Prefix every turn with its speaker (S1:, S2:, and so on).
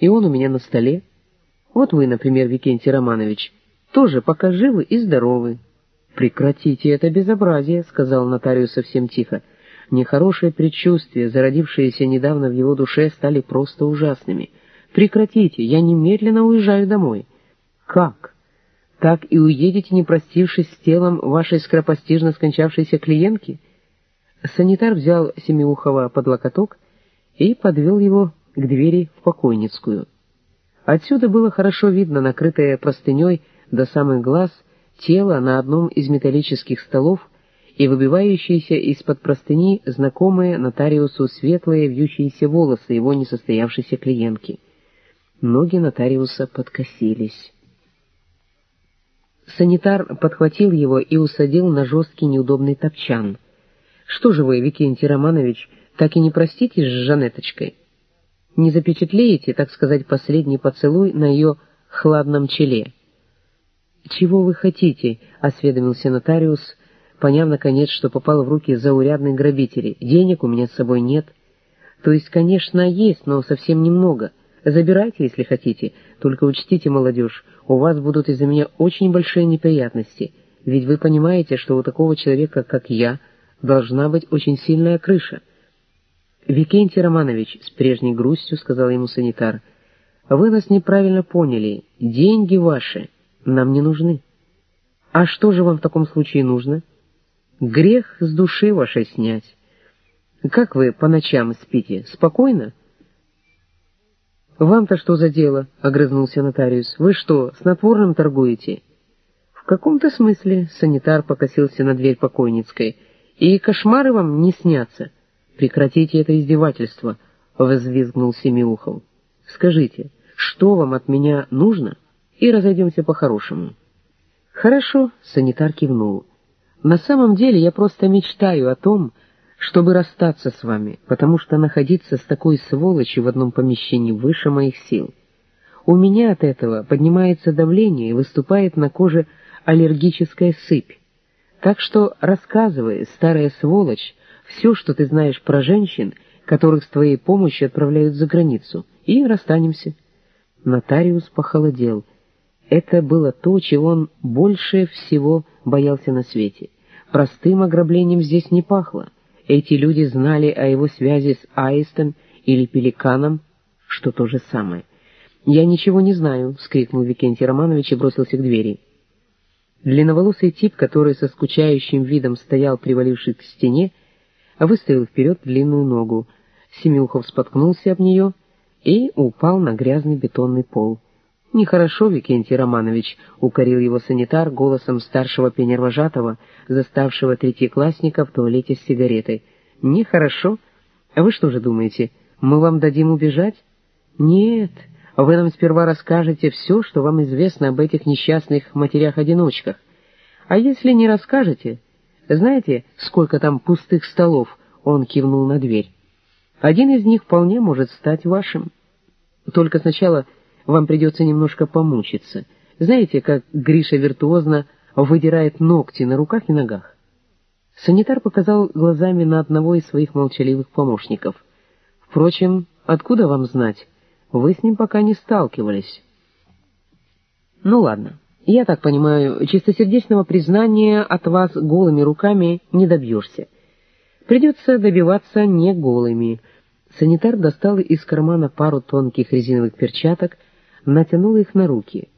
S1: и он у меня на столе. Вот вы, например, Викентий Романович, тоже пока живы и здоровы. «Прекратите это безобразие», — сказал нотариус совсем тихо. Нехорошие предчувствия, зародившиеся недавно в его душе, стали просто ужасными. «Прекратите, я немедленно уезжаю домой». «Как? Так и уедете, не простившись с телом вашей скоропостижно скончавшейся клиентки?» Санитар взял Семиухова под локоток и подвел его к двери в покойницкую. Отсюда было хорошо видно накрытое простыней до самых глаз тело на одном из металлических столов и выбивающиеся из-под простыни знакомые нотариусу светлые вьющиеся волосы его несостоявшейся клиентки. Ноги нотариуса подкосились. Санитар подхватил его и усадил на жесткий неудобный топчан. «Что же вы, Викентий Романович, так и не проститесь с Жанеточкой?» Не запечатлеете, так сказать, последний поцелуй на ее хладном челе. «Чего вы хотите?» — осведомился нотариус, поняв, наконец, что попал в руки заурядных грабителей. «Денег у меня с собой нет». «То есть, конечно, есть, но совсем немного. Забирайте, если хотите. Только учтите, молодежь, у вас будут из-за меня очень большие неприятности. Ведь вы понимаете, что у такого человека, как я, должна быть очень сильная крыша». «Викентий Романович», — с прежней грустью сказал ему санитар, — «вы нас неправильно поняли. Деньги ваши нам не нужны». «А что же вам в таком случае нужно?» «Грех с души вашей снять». «Как вы по ночам спите? Спокойно?» «Вам-то что за дело?» — огрызнулся нотариус. «Вы что, снотворным торгуете?» «В каком-то смысле», — санитар покосился на дверь покойницкой, — «и кошмары вам не снятся». «Прекратите это издевательство», — взвизгнул Семиухов. «Скажите, что вам от меня нужно, и разойдемся по-хорошему». «Хорошо», — санитар кивнул. «На самом деле я просто мечтаю о том, чтобы расстаться с вами, потому что находиться с такой сволочью в одном помещении выше моих сил. У меня от этого поднимается давление и выступает на коже аллергическая сыпь. Так что рассказывай, старая сволочь, все, что ты знаешь про женщин, которых с твоей помощью отправляют за границу, и расстанемся». Нотариус похолодел. Это было то, чего он больше всего боялся на свете. Простым ограблением здесь не пахло. Эти люди знали о его связи с аистом или пеликаном, что то же самое. «Я ничего не знаю», — вскрикнул Викентий Романович и бросился к двери. Длинноволосый тип, который со скучающим видом стоял, привалившись к стене, выставил вперед длинную ногу. Семюхов споткнулся об нее и упал на грязный бетонный пол. «Нехорошо, Викентий Романович», — укорил его санитар голосом старшего пионервожатого, заставшего третьеклассника в туалете с сигаретой. «Нехорошо? А вы что же думаете, мы вам дадим убежать?» «Нет, вы нам сперва расскажете все, что вам известно об этих несчастных матерях-одиночках. А если не расскажете, знаете, сколько там пустых столов?» Он кивнул на дверь. «Один из них вполне может стать вашим. Только сначала вам придется немножко помучиться. Знаете, как Гриша виртуозно выдирает ногти на руках и ногах?» Санитар показал глазами на одного из своих молчаливых помощников. «Впрочем, откуда вам знать? Вы с ним пока не сталкивались». «Ну ладно». Я так понимаю, чистосердечного признания от вас голыми руками не добьешься. Придется добиваться не голыми. Санитар достал из кармана пару тонких резиновых перчаток, натянул их на руки —